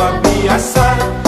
ameaçar.